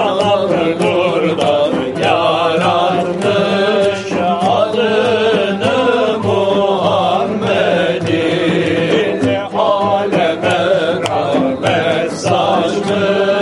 Yaralı buradan yaratmış adını Muhammed'in. Aleme rahmet saçmış.